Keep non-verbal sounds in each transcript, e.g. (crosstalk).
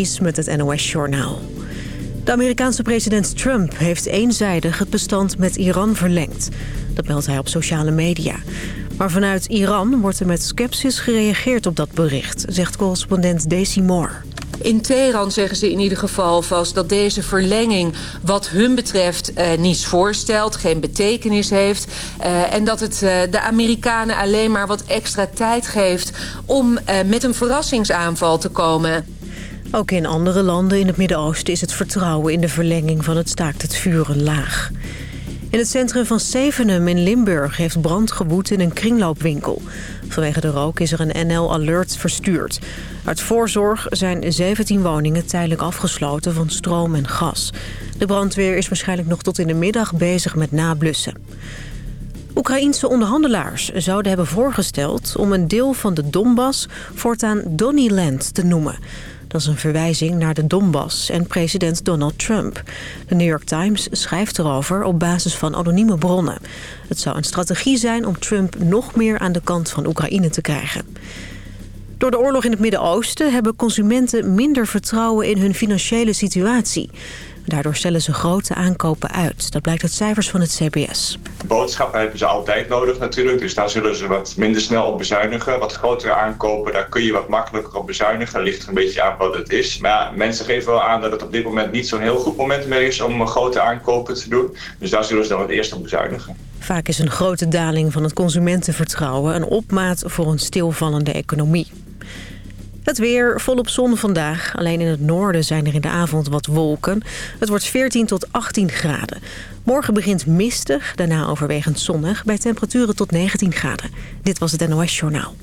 Is met het NOS-journaal. De Amerikaanse president Trump heeft eenzijdig het bestand met Iran verlengd. Dat meldt hij op sociale media. Maar vanuit Iran wordt er met sceptisch gereageerd op dat bericht... zegt correspondent Daisy Moore. In Teheran zeggen ze in ieder geval vast dat deze verlenging wat hun betreft eh, niets voorstelt, geen betekenis heeft. Uh, en dat het uh, de Amerikanen alleen maar wat extra tijd geeft om met een verrassingsaanval te komen. Ook in andere landen in het Midden-Oosten is het vertrouwen in de verlenging van het staakt het vuren laag. In het centrum van Zevenum in Limburg heeft brand gewoed in een kringloopwinkel. Vanwege de rook is er een NL-alert verstuurd. Uit voorzorg zijn 17 woningen tijdelijk afgesloten van stroom en gas. De brandweer is waarschijnlijk nog tot in de middag bezig met nablussen. Oekraïense onderhandelaars zouden hebben voorgesteld om een deel van de Donbass voortaan Donnyland te noemen. Dat is een verwijzing naar de Donbass en president Donald Trump. De New York Times schrijft erover op basis van anonieme bronnen. Het zou een strategie zijn om Trump nog meer aan de kant van Oekraïne te krijgen. Door de oorlog in het Midden-Oosten hebben consumenten minder vertrouwen in hun financiële situatie. Daardoor stellen ze grote aankopen uit. Dat blijkt uit cijfers van het CBS. Boodschappen hebben ze altijd nodig natuurlijk. Dus daar zullen ze wat minder snel op bezuinigen. Wat grotere aankopen, daar kun je wat makkelijker op bezuinigen. Ligt er een beetje aan wat het is. Maar ja, mensen geven wel aan dat het op dit moment niet zo'n heel goed moment meer is... om grote aankopen te doen. Dus daar zullen ze dan het eerst op bezuinigen. Vaak is een grote daling van het consumentenvertrouwen... een opmaat voor een stilvallende economie. Het weer volop zon vandaag. Alleen in het noorden zijn er in de avond wat wolken. Het wordt 14 tot 18 graden. Morgen begint mistig, daarna overwegend zonnig... bij temperaturen tot 19 graden. Dit was het NOS Journaal.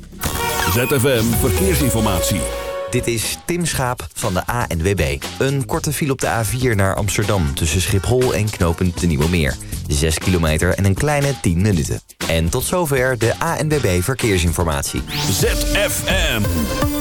ZFM Verkeersinformatie. Dit is Tim Schaap van de ANWB. Een korte file op de A4 naar Amsterdam... tussen Schiphol en knooppunt de Nieuwe Meer. 6 kilometer en een kleine 10 minuten. En tot zover de ANWB Verkeersinformatie. ZFM.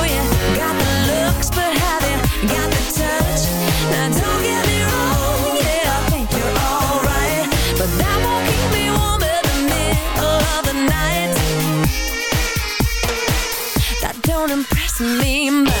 me.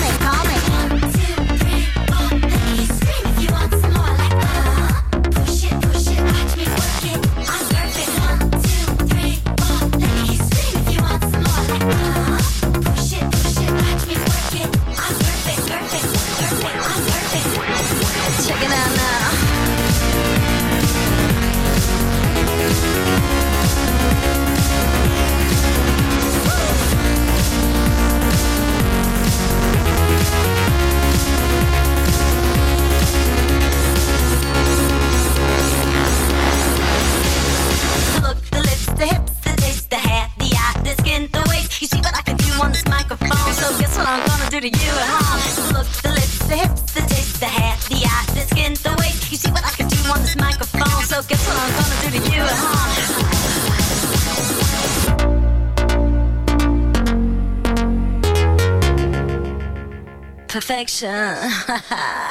神。哈 (laughs) 哈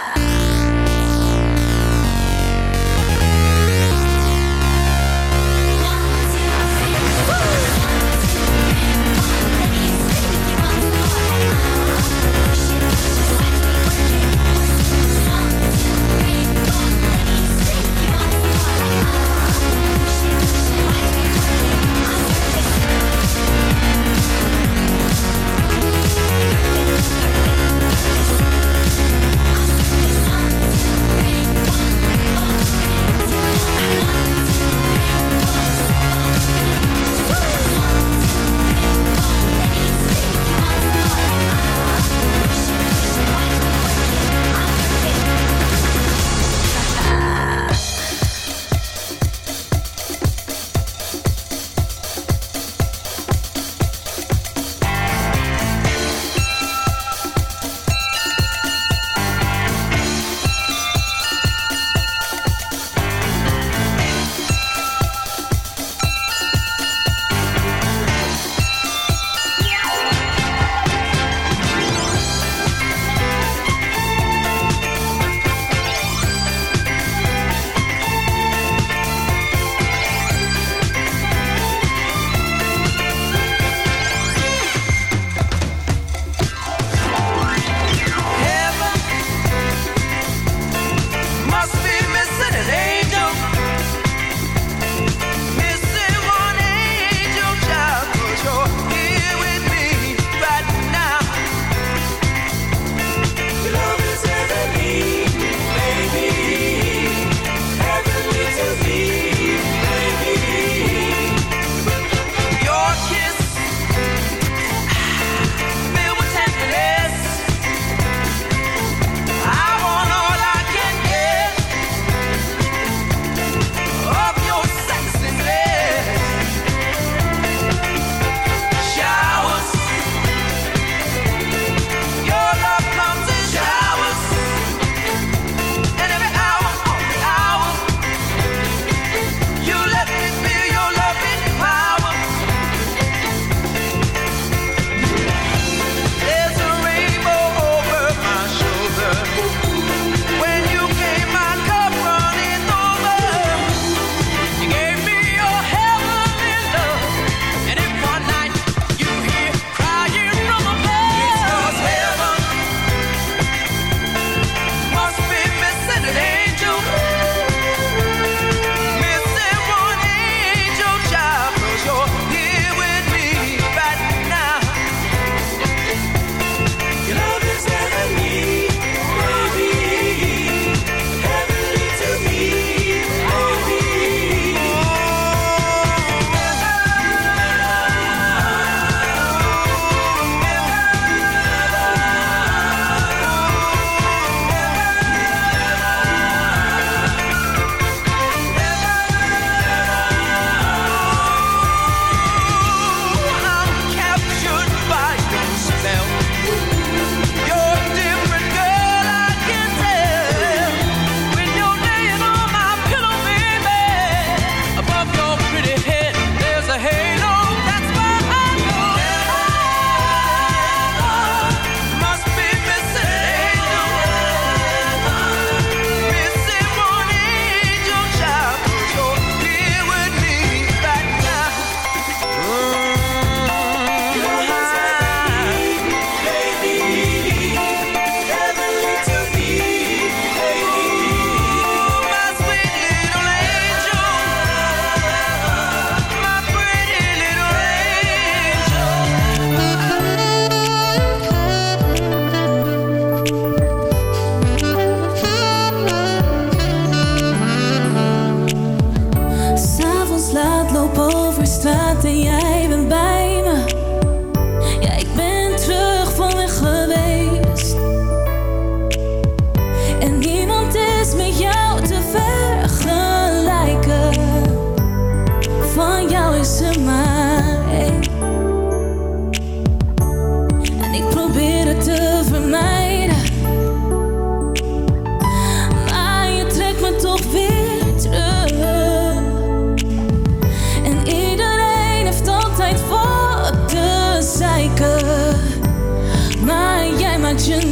wat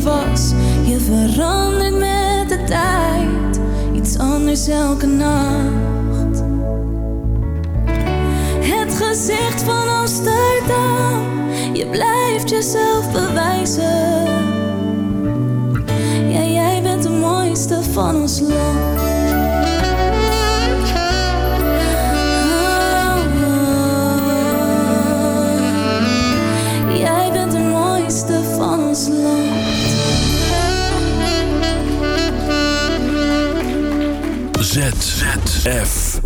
Je verandert met de tijd. Iets anders elke nacht. Het gezicht van Amsterdam. Je blijft jezelf bewijzen. Ja, jij bent de mooiste van ons land. ZFM.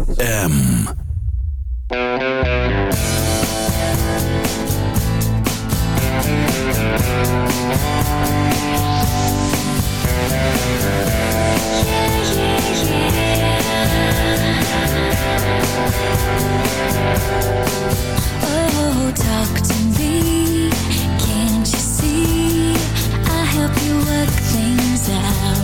Oh, talk to me. Can't you see? I help you work things out.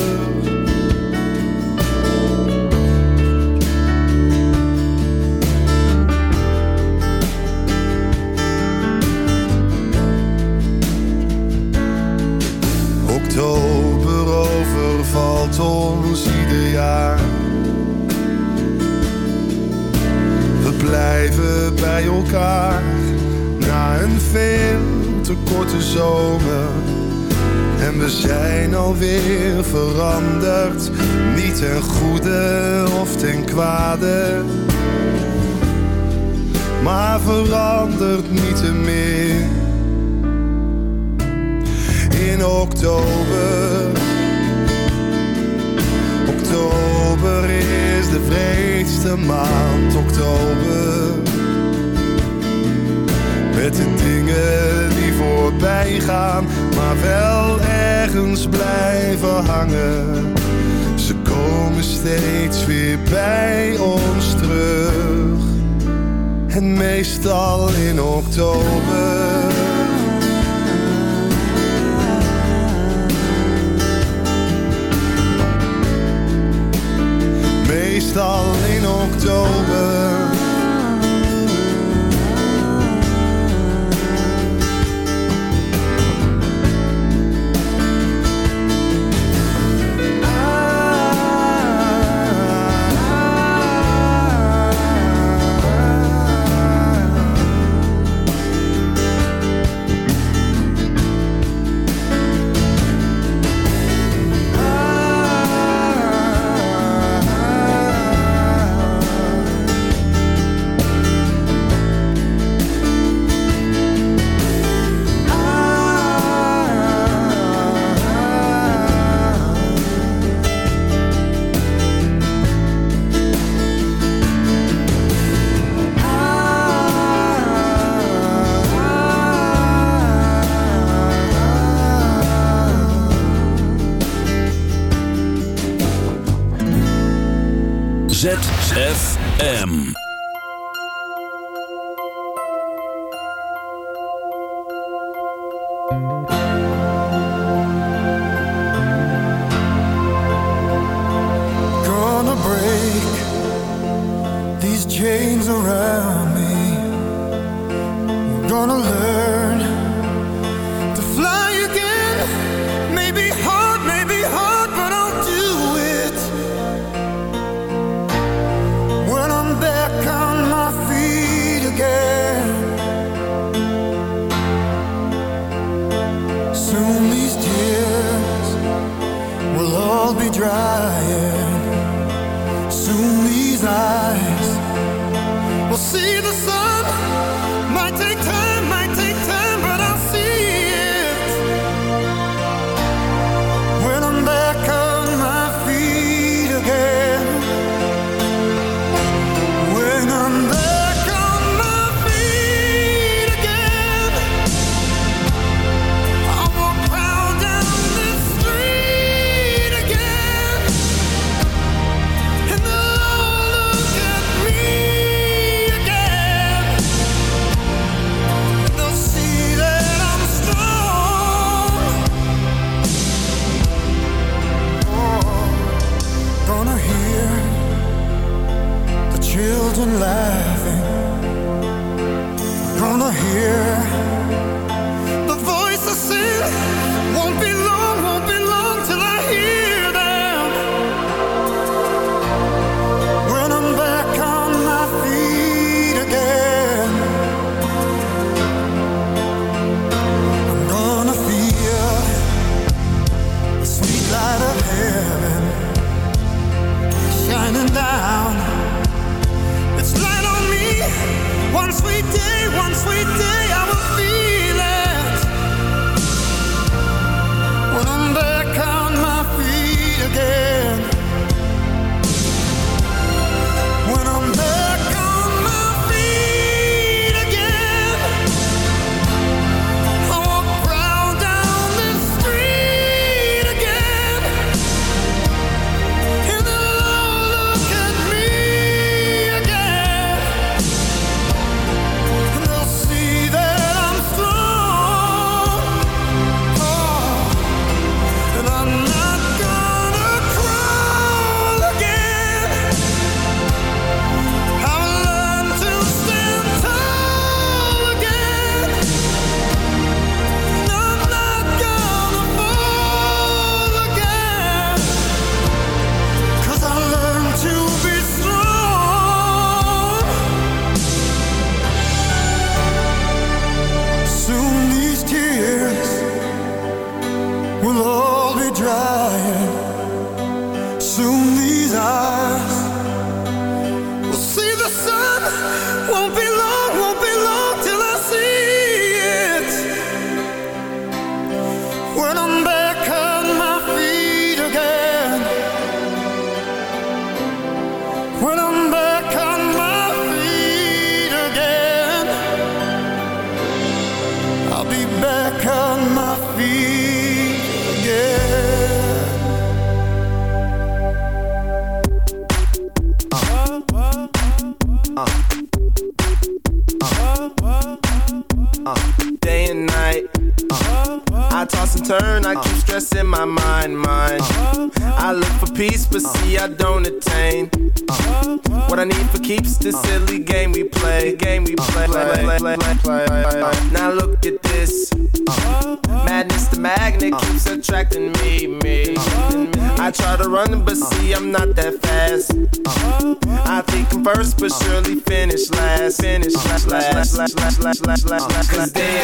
Children laughing. every day Cause they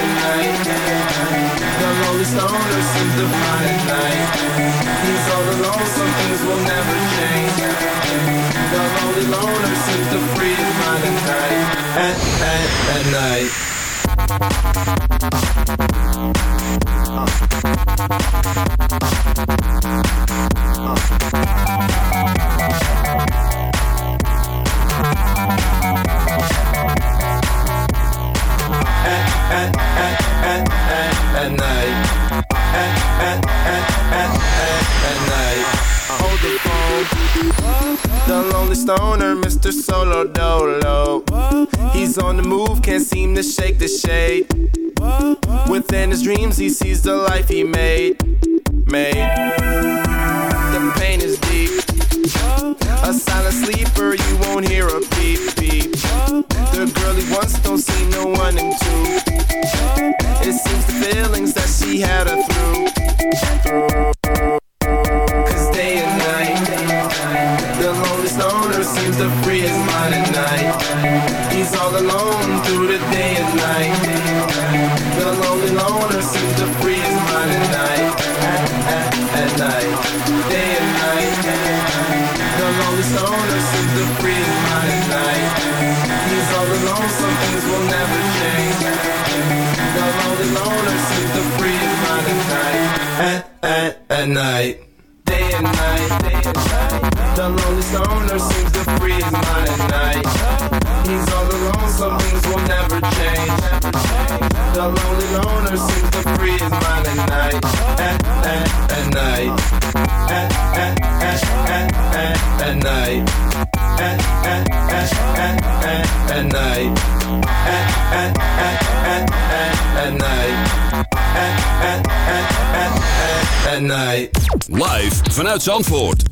Zandvoort.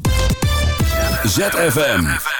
ZFM.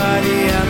Maria.